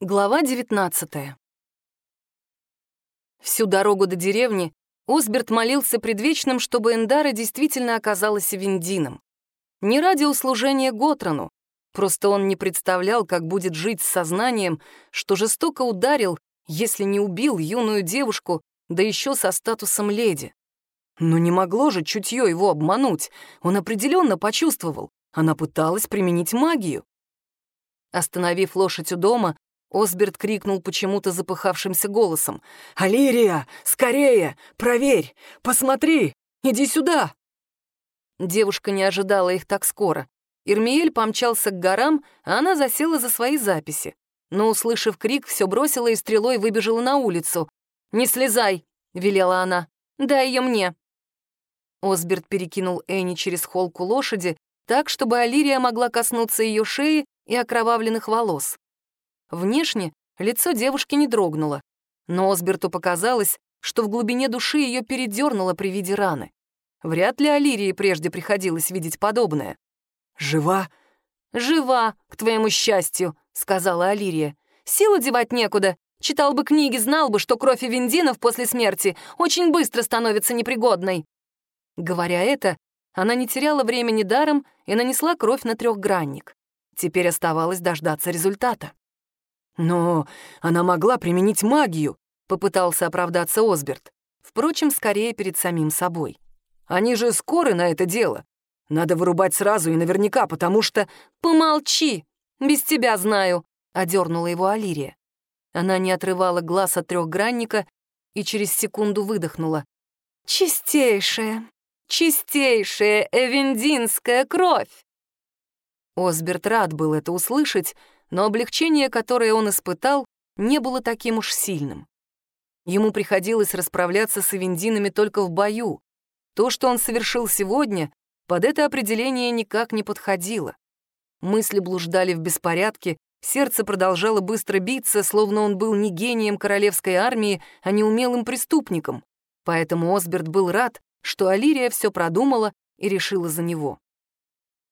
Глава 19 Всю дорогу до деревни Осберт молился предвечным, чтобы Эндара действительно оказалась Виндином. Не ради услужения Готрону, просто он не представлял, как будет жить с сознанием, что жестоко ударил, если не убил юную девушку, да еще со статусом леди. Но не могло же чутье его обмануть, он определенно почувствовал, она пыталась применить магию. Остановив лошадь у дома, Осберт крикнул почему-то запыхавшимся голосом. «Алирия, скорее! Проверь! Посмотри! Иди сюда!» Девушка не ожидала их так скоро. Ирмиэль помчался к горам, а она засела за свои записи. Но, услышав крик, все бросила и стрелой выбежала на улицу. «Не слезай!» — велела она. «Дай ее мне!» Осберт перекинул Энни через холку лошади так, чтобы Алирия могла коснуться ее шеи и окровавленных волос. Внешне лицо девушки не дрогнуло, но Осберту показалось, что в глубине души ее передернуло при виде раны. Вряд ли Алирии прежде приходилось видеть подобное. «Жива?» «Жива, к твоему счастью», — сказала Алирия. «Силу девать некуда. Читал бы книги, знал бы, что кровь Эвендинов после смерти очень быстро становится непригодной». Говоря это, она не теряла времени даром и нанесла кровь на трехгранник. Теперь оставалось дождаться результата. «Но она могла применить магию», — попытался оправдаться Осберт. Впрочем, скорее перед самим собой. «Они же скоры на это дело. Надо вырубать сразу и наверняка, потому что...» «Помолчи! Без тебя знаю!» — одернула его Алирия. Она не отрывала глаз от трехгранника и через секунду выдохнула. «Чистейшая, чистейшая эвендинская кровь!» Осберт рад был это услышать, но облегчение, которое он испытал, не было таким уж сильным. Ему приходилось расправляться с Эвендинами только в бою. То, что он совершил сегодня, под это определение никак не подходило. Мысли блуждали в беспорядке, сердце продолжало быстро биться, словно он был не гением королевской армии, а неумелым преступником. Поэтому Осберт был рад, что Алирия все продумала и решила за него.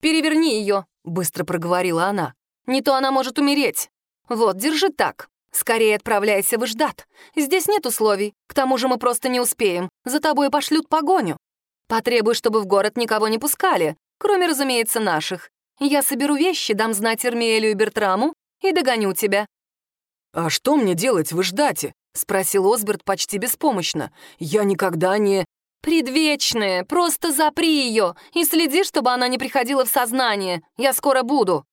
«Переверни ее», — быстро проговорила она. Не то она может умереть. Вот, держи так. Скорее отправляйся в Иждат. Здесь нет условий. К тому же мы просто не успеем. За тобой пошлют погоню. Потребуй, чтобы в город никого не пускали, кроме, разумеется, наших. Я соберу вещи, дам знать Эрмиэлю и Бертраму и догоню тебя». «А что мне делать в Иждате?» — спросил Осберт почти беспомощно. «Я никогда не...» «Предвечная, просто запри ее и следи, чтобы она не приходила в сознание. Я скоро буду».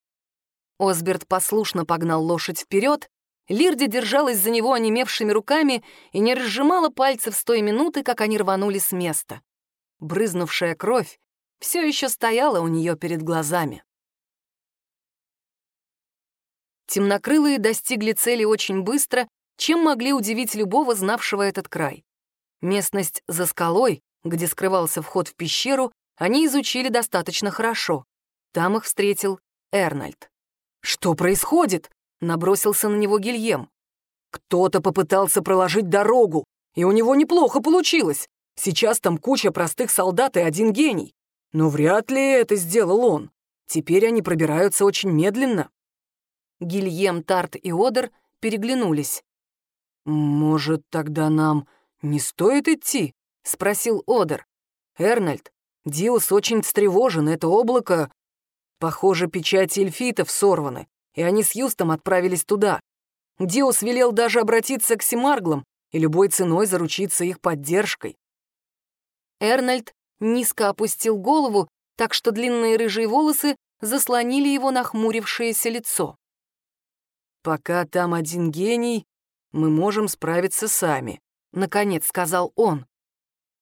Осберт послушно погнал лошадь вперед, Лирди держалась за него онемевшими руками и не разжимала пальцев с той минуты, как они рванули с места. Брызнувшая кровь все еще стояла у нее перед глазами. Темнокрылые достигли цели очень быстро, чем могли удивить любого, знавшего этот край. Местность за скалой, где скрывался вход в пещеру, они изучили достаточно хорошо. Там их встретил Эрнольд. «Что происходит?» — набросился на него Гильем. «Кто-то попытался проложить дорогу, и у него неплохо получилось. Сейчас там куча простых солдат и один гений. Но вряд ли это сделал он. Теперь они пробираются очень медленно». Гильем, Тарт и Одер переглянулись. «Может, тогда нам не стоит идти?» — спросил Одер. «Эрнольд, Диус очень встревожен, это облако Похоже, печати эльфитов сорваны, и они с Юстом отправились туда. Диос велел даже обратиться к Семарглам и любой ценой заручиться их поддержкой. Эрнольд низко опустил голову, так что длинные рыжие волосы заслонили его нахмурившееся лицо. «Пока там один гений, мы можем справиться сами», — наконец сказал он.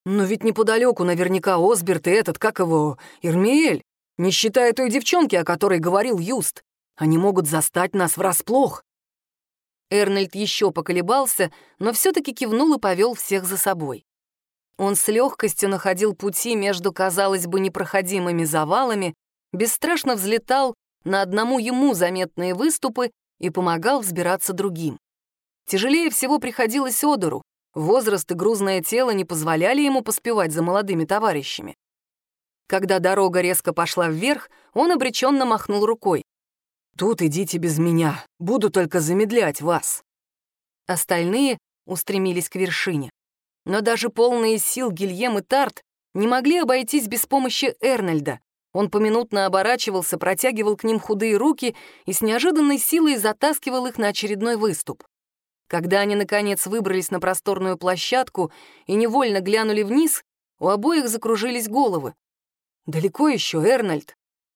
«Но ведь неподалеку наверняка Осберт и этот, как его, Ирмиэль. Не считая той девчонки, о которой говорил Юст. Они могут застать нас врасплох. Эрнольд еще поколебался, но все-таки кивнул и повел всех за собой. Он с легкостью находил пути между, казалось бы, непроходимыми завалами, бесстрашно взлетал на одному ему заметные выступы и помогал взбираться другим. Тяжелее всего приходилось Одору. Возраст и грузное тело не позволяли ему поспевать за молодыми товарищами. Когда дорога резко пошла вверх, он обреченно махнул рукой. Тут идите без меня, буду только замедлять вас». Остальные устремились к вершине. Но даже полные сил Гильем и Тарт не могли обойтись без помощи Эрнольда. Он поминутно оборачивался, протягивал к ним худые руки и с неожиданной силой затаскивал их на очередной выступ. Когда они, наконец, выбрались на просторную площадку и невольно глянули вниз, у обоих закружились головы. «Далеко еще, Эрнольд?»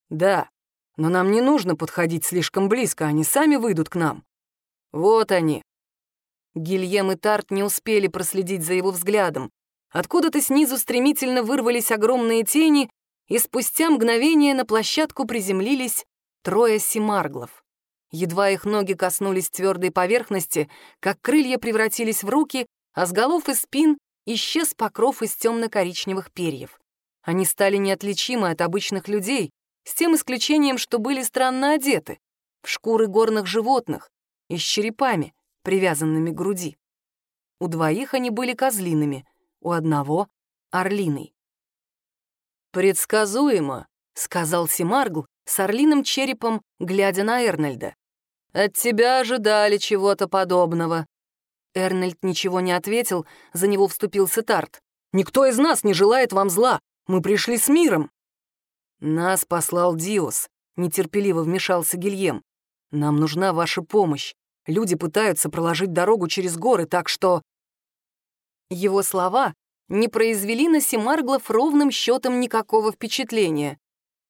«Да, но нам не нужно подходить слишком близко, они сами выйдут к нам». «Вот они». Гильем и Тарт не успели проследить за его взглядом. Откуда-то снизу стремительно вырвались огромные тени, и спустя мгновение на площадку приземлились трое симарглов. Едва их ноги коснулись твердой поверхности, как крылья превратились в руки, а с голов и спин исчез покров из темно-коричневых перьев. Они стали неотличимы от обычных людей, с тем исключением, что были странно одеты, в шкуры горных животных и с черепами, привязанными к груди. У двоих они были козлиными, у одного — орлиной. «Предсказуемо», — сказал Симаргл с орлиным черепом, глядя на Эрнольда. «От тебя ожидали чего-то подобного». Эрнольд ничего не ответил, за него вступился Тарт. «Никто из нас не желает вам зла. Мы пришли с миром». «Нас послал Диос», — нетерпеливо вмешался Гильем. «Нам нужна ваша помощь. Люди пытаются проложить дорогу через горы, так что...» Его слова не произвели на Семарглов ровным счетом никакого впечатления.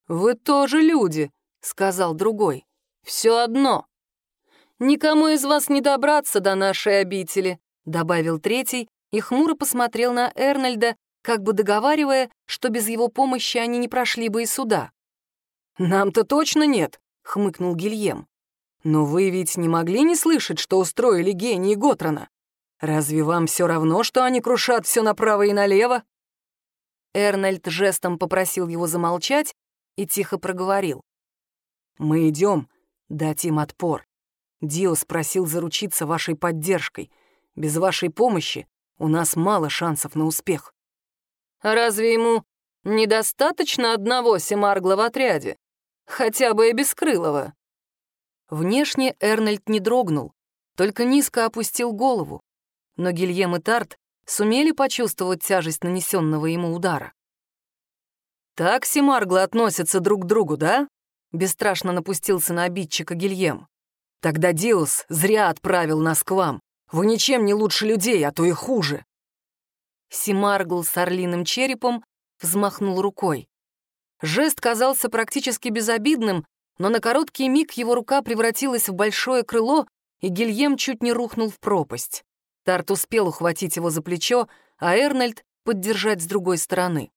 «Вы тоже люди», — сказал другой. «Все одно». «Никому из вас не добраться до нашей обители», — добавил третий и хмуро посмотрел на Эрнольда, как бы договаривая, что без его помощи они не прошли бы и сюда. «Нам-то точно нет», — хмыкнул Гильем. «Но вы ведь не могли не слышать, что устроили гении Готрона? Разве вам все равно, что они крушат все направо и налево?» Эрнольд жестом попросил его замолчать и тихо проговорил. «Мы идем дать им отпор. Диос просил заручиться вашей поддержкой. Без вашей помощи у нас мало шансов на успех». «Разве ему недостаточно одного Семаргла в отряде? Хотя бы и Бескрылого?» Внешне Эрнольд не дрогнул, только низко опустил голову но Гильем и Тарт сумели почувствовать тяжесть нанесенного ему удара. «Так Семарглы относятся друг к другу, да?» — бесстрашно напустился на обидчика Гильем. «Тогда Диус зря отправил нас к вам. Вы ничем не лучше людей, а то и хуже». Семаргл с орлиным черепом взмахнул рукой. Жест казался практически безобидным, но на короткий миг его рука превратилась в большое крыло, и Гильем чуть не рухнул в пропасть. Тарт успел ухватить его за плечо, а Эрнольд — поддержать с другой стороны.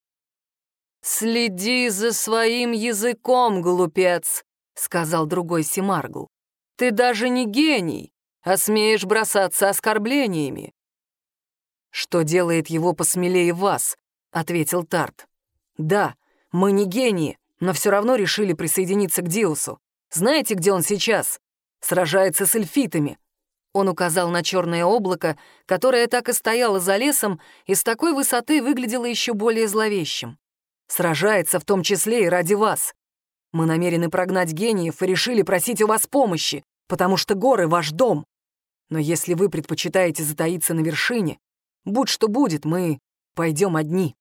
«Следи за своим языком, глупец», — сказал другой Симаргл. «Ты даже не гений, а смеешь бросаться оскорблениями». «Что делает его посмелее вас?» — ответил Тарт. «Да, мы не гении, но все равно решили присоединиться к Диусу. Знаете, где он сейчас? Сражается с эльфитами. Он указал на черное облако, которое так и стояло за лесом и с такой высоты выглядело еще более зловещим. «Сражается в том числе и ради вас. Мы намерены прогнать гениев и решили просить у вас помощи, потому что горы — ваш дом. Но если вы предпочитаете затаиться на вершине, будь что будет, мы пойдем одни».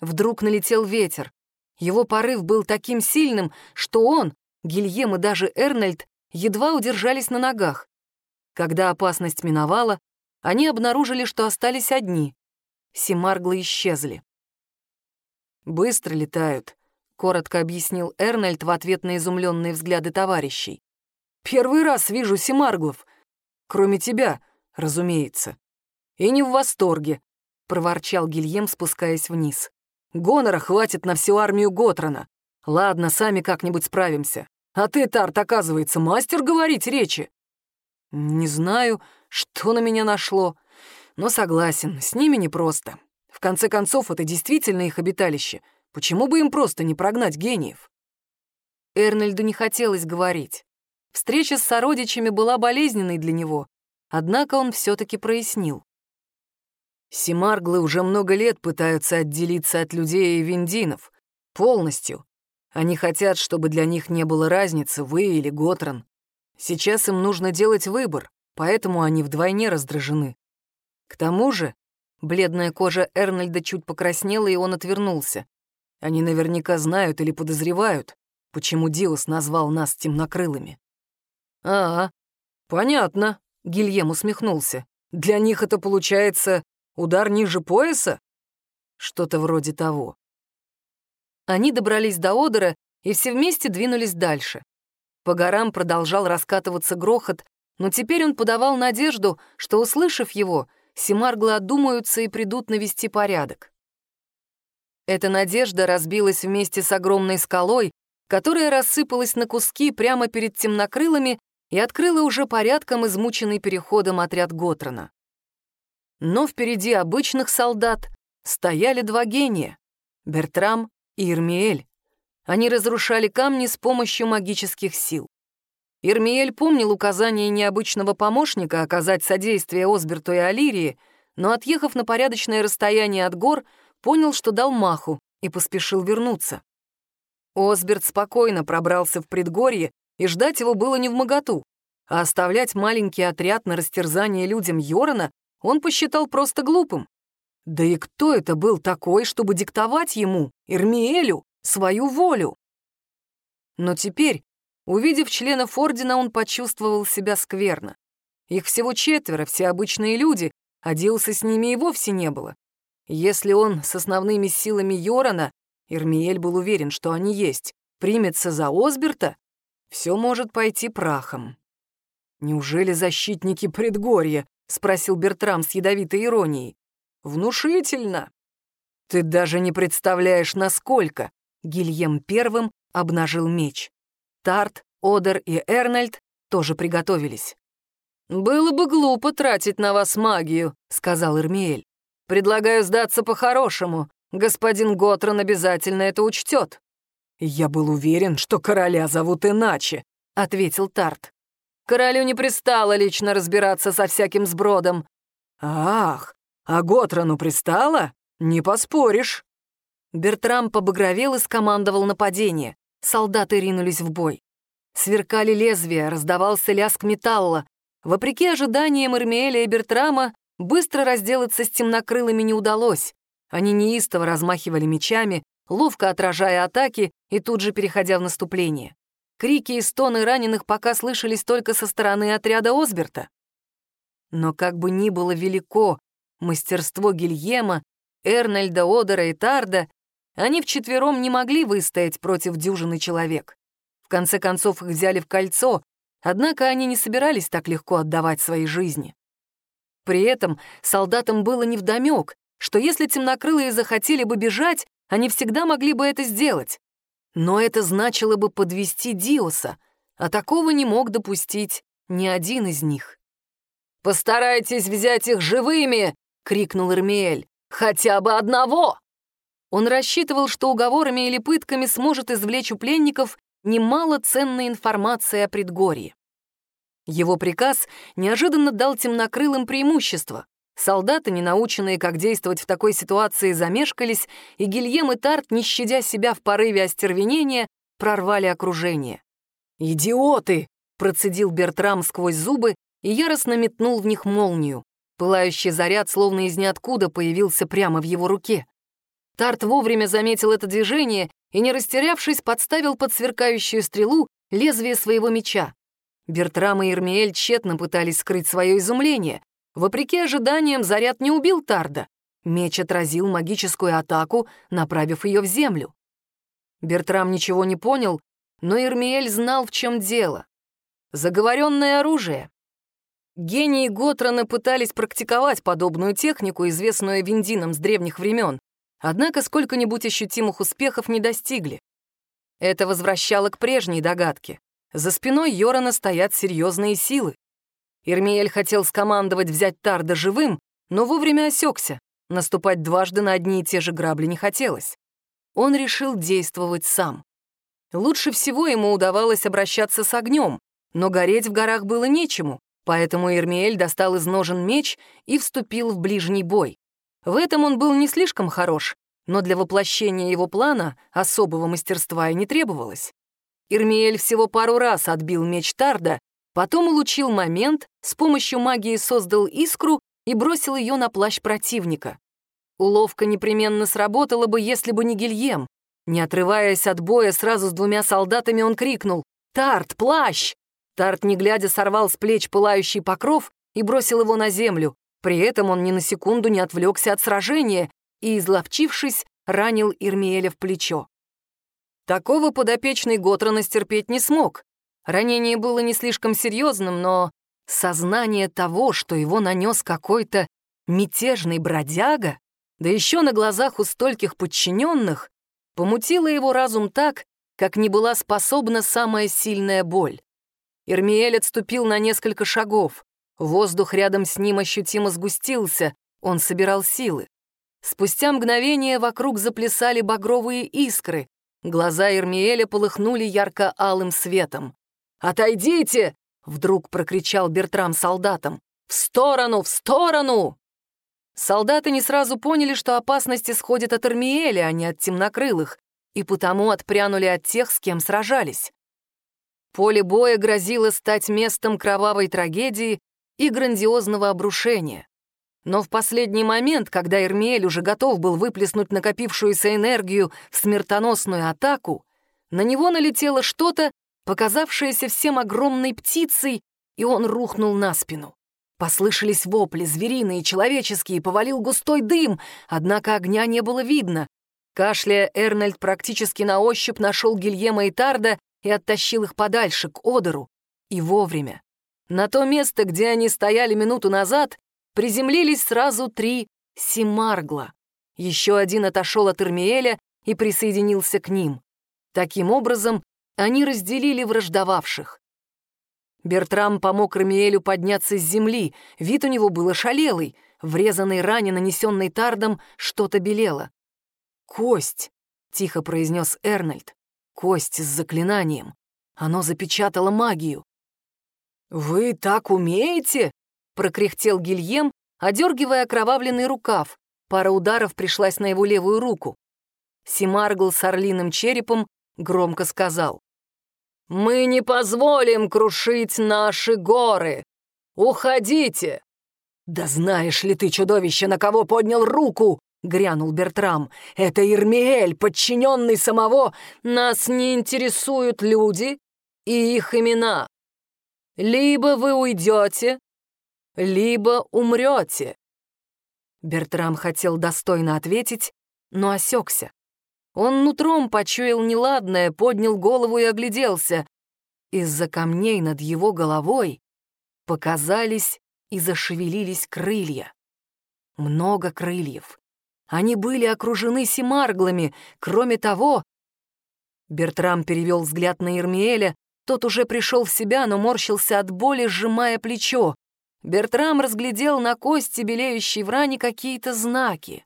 Вдруг налетел ветер. Его порыв был таким сильным, что он, Гильем и даже Эрнольд едва удержались на ногах. Когда опасность миновала, они обнаружили, что остались одни. Семарглы исчезли. «Быстро летают», — коротко объяснил Эрнольд в ответ на изумленные взгляды товарищей. «Первый раз вижу Семарглов. Кроме тебя, разумеется. И не в восторге», — проворчал Гильем, спускаясь вниз. «Гонора хватит на всю армию Готрона. Ладно, сами как-нибудь справимся. А ты, Тарт, оказывается, мастер говорить речи». Не знаю, что на меня нашло, но согласен, с ними непросто. В конце концов, это действительно их обиталище. Почему бы им просто не прогнать гениев? Эрнольду не хотелось говорить. Встреча с сородичами была болезненной для него, однако он все-таки прояснил. Симарглы уже много лет пытаются отделиться от людей и виндинов. Полностью. Они хотят, чтобы для них не было разницы, вы или Готран. Сейчас им нужно делать выбор, поэтому они вдвойне раздражены. К тому же, бледная кожа Эрнольда чуть покраснела, и он отвернулся. Они наверняка знают или подозревают, почему Диос назвал нас темнокрылыми. «А, понятно», — Гильем усмехнулся. «Для них это получается удар ниже пояса?» Что-то вроде того. Они добрались до Одера и все вместе двинулись дальше. По горам продолжал раскатываться грохот, но теперь он подавал надежду, что, услышав его, Семарглы одумаются и придут навести порядок. Эта надежда разбилась вместе с огромной скалой, которая рассыпалась на куски прямо перед темнокрылыми и открыла уже порядком измученный переходом отряд Готрона. Но впереди обычных солдат стояли два гения — Бертрам и Ирмиэль. Они разрушали камни с помощью магических сил. Ирмиэль помнил указание необычного помощника оказать содействие Осберту и Алирии, но, отъехав на порядочное расстояние от гор, понял, что дал маху и поспешил вернуться. Осберт спокойно пробрался в предгорье, и ждать его было не в моготу, а оставлять маленький отряд на растерзание людям Йорона он посчитал просто глупым. Да и кто это был такой, чтобы диктовать ему, Ирмиэлю, свою волю? Но теперь, увидев членов Ордена, он почувствовал себя скверно. Их всего четверо, все обычные люди, а Дилса с ними и вовсе не было. Если он с основными силами Йорона, Ирмиэль был уверен, что они есть, примется за Осберта, все может пойти прахом. «Неужели защитники предгорья?» — спросил Бертрам с ядовитой иронией. Внушительно. Ты даже не представляешь, насколько. Гильем первым обнажил меч. Тарт, Одер и Эрнольд тоже приготовились. «Было бы глупо тратить на вас магию», — сказал Ирмиэль. «Предлагаю сдаться по-хорошему. Господин Готрон обязательно это учтет». «Я был уверен, что короля зовут иначе», — ответил Тарт. «Королю не пристало лично разбираться со всяким сбродом». «Ах, а Готрану пристало? Не поспоришь. Бертрам побагровел и скомандовал нападение. Солдаты ринулись в бой. Сверкали лезвия, раздавался лязг металла. Вопреки ожиданиям Эрмиэля и Бертрама, быстро разделаться с темнокрылыми не удалось. Они неистово размахивали мечами, ловко отражая атаки и тут же переходя в наступление. Крики и стоны раненых пока слышались только со стороны отряда Осберта. Но как бы ни было велико мастерство Гильема, Эрнольда, Одера и Тарда, они вчетвером не могли выстоять против дюжины человек. В конце концов их взяли в кольцо, однако они не собирались так легко отдавать свои жизни. При этом солдатам было невдомёк, что если темнокрылые захотели бы бежать, они всегда могли бы это сделать. Но это значило бы подвести Диоса, а такого не мог допустить ни один из них. «Постарайтесь взять их живыми!» крикнул Эрмиэль. «Хотя бы одного!» Он рассчитывал, что уговорами или пытками сможет извлечь у пленников немало ценной информации о предгорье. Его приказ неожиданно дал темнокрылым преимущество. Солдаты, не наученные, как действовать в такой ситуации, замешкались, и Гильем и Тарт, не щадя себя в порыве остервенения, прорвали окружение. «Идиоты!» — процедил Бертрам сквозь зубы и яростно метнул в них молнию. Пылающий заряд, словно из ниоткуда, появился прямо в его руке. Тарт вовремя заметил это движение и, не растерявшись, подставил под сверкающую стрелу лезвие своего меча. Бертрам и Ирмиэль тщетно пытались скрыть свое изумление. Вопреки ожиданиям, заряд не убил Тарда. Меч отразил магическую атаку, направив ее в землю. Бертрам ничего не понял, но Ирмиэль знал, в чем дело. Заговоренное оружие. Гении Готрона пытались практиковать подобную технику, известную Виндинам с древних времен, однако сколько-нибудь ощутимых успехов не достигли. Это возвращало к прежней догадке. За спиной Йорона стоят серьезные силы. Ирмиэль хотел скомандовать взять Тарда живым, но вовремя осекся. Наступать дважды на одни и те же грабли не хотелось. Он решил действовать сам. Лучше всего ему удавалось обращаться с огнем, но гореть в горах было нечему, Поэтому Ирмиэль достал из ножен меч и вступил в ближний бой. В этом он был не слишком хорош, но для воплощения его плана особого мастерства и не требовалось. Ирмиэль всего пару раз отбил меч Тарда, потом улучил момент, с помощью магии создал искру и бросил ее на плащ противника. Уловка непременно сработала бы, если бы не Гильем. Не отрываясь от боя сразу с двумя солдатами, он крикнул «Тарт, плащ!». Тарт, не глядя, сорвал с плеч пылающий покров и бросил его на землю. При этом он ни на секунду не отвлекся от сражения и, изловчившись, ранил Ирмиэля в плечо. Такого подопечный Готрона стерпеть не смог. Ранение было не слишком серьезным, но сознание того, что его нанес какой-то мятежный бродяга, да еще на глазах у стольких подчиненных, помутило его разум так, как не была способна самая сильная боль. Ирмиэль отступил на несколько шагов. Воздух рядом с ним ощутимо сгустился, он собирал силы. Спустя мгновение вокруг заплясали багровые искры, Глаза Ирмиэля полыхнули ярко-алым светом. «Отойдите!» — вдруг прокричал Бертрам солдатам. «В сторону! В сторону!» Солдаты не сразу поняли, что опасность исходит от Ирмиэля, а не от темнокрылых, и потому отпрянули от тех, с кем сражались. Поле боя грозило стать местом кровавой трагедии и грандиозного обрушения. Но в последний момент, когда Эрмиэль уже готов был выплеснуть накопившуюся энергию в смертоносную атаку, на него налетело что-то, показавшееся всем огромной птицей, и он рухнул на спину. Послышались вопли, звериные, человеческие, повалил густой дым, однако огня не было видно. Кашляя, Эрнольд практически на ощупь нашел Гильема и Тарда и оттащил их подальше, к Одеру. И вовремя. На то место, где они стояли минуту назад, приземлились сразу три Симаргла. Еще один отошел от Ирмиэля и присоединился к ним. Таким образом, они разделили враждовавших. Бертрам помог Рамиэлю подняться с земли, вид у него был ошалелый, врезанной ране, нанесенной Тардом, что-то белело. «Кость!» — тихо произнес Эрнольд. «Кость с заклинанием. Оно запечатало магию». «Вы так умеете?» прокряхтел Гильем, одергивая окровавленный рукав. Пара ударов пришлась на его левую руку. Симаргл с орлиным черепом громко сказал. «Мы не позволим крушить наши горы! Уходите!» «Да знаешь ли ты, чудовище, на кого поднял руку?» — грянул Бертрам. «Это Ирмиэль, подчиненный самого. Нас не интересуют люди и их имена. Либо вы уйдете, либо умрете». Бертрам хотел достойно ответить, но осекся. Он нутром почуял неладное, поднял голову и огляделся. Из-за камней над его головой показались и зашевелились крылья. Много крыльев. Они были окружены семарглами. Кроме того... Бертрам перевел взгляд на Ирмиэля. Тот уже пришел в себя, но морщился от боли, сжимая плечо. Бертрам разглядел на кости, белеющей в ране, какие-то знаки.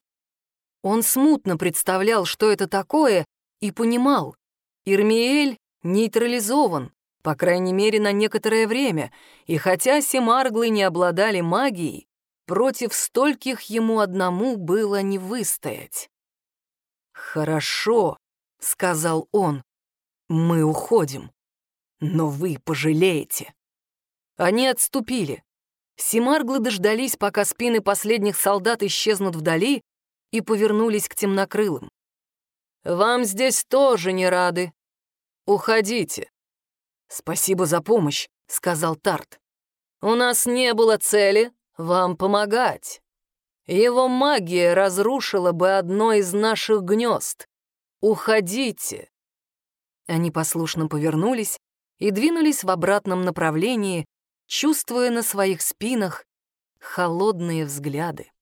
Он смутно представлял, что это такое, и понимал. Ирмиэль нейтрализован, по крайней мере, на некоторое время, и хотя семарглы не обладали магией, против стольких ему одному было не выстоять. «Хорошо», — сказал он, — «мы уходим, но вы пожалеете». Они отступили. Симарглы дождались, пока спины последних солдат исчезнут вдали, и повернулись к темнокрылым. «Вам здесь тоже не рады. Уходите». «Спасибо за помощь», — сказал Тарт. «У нас не было цели вам помогать. Его магия разрушила бы одно из наших гнезд. Уходите». Они послушно повернулись и двинулись в обратном направлении, чувствуя на своих спинах холодные взгляды.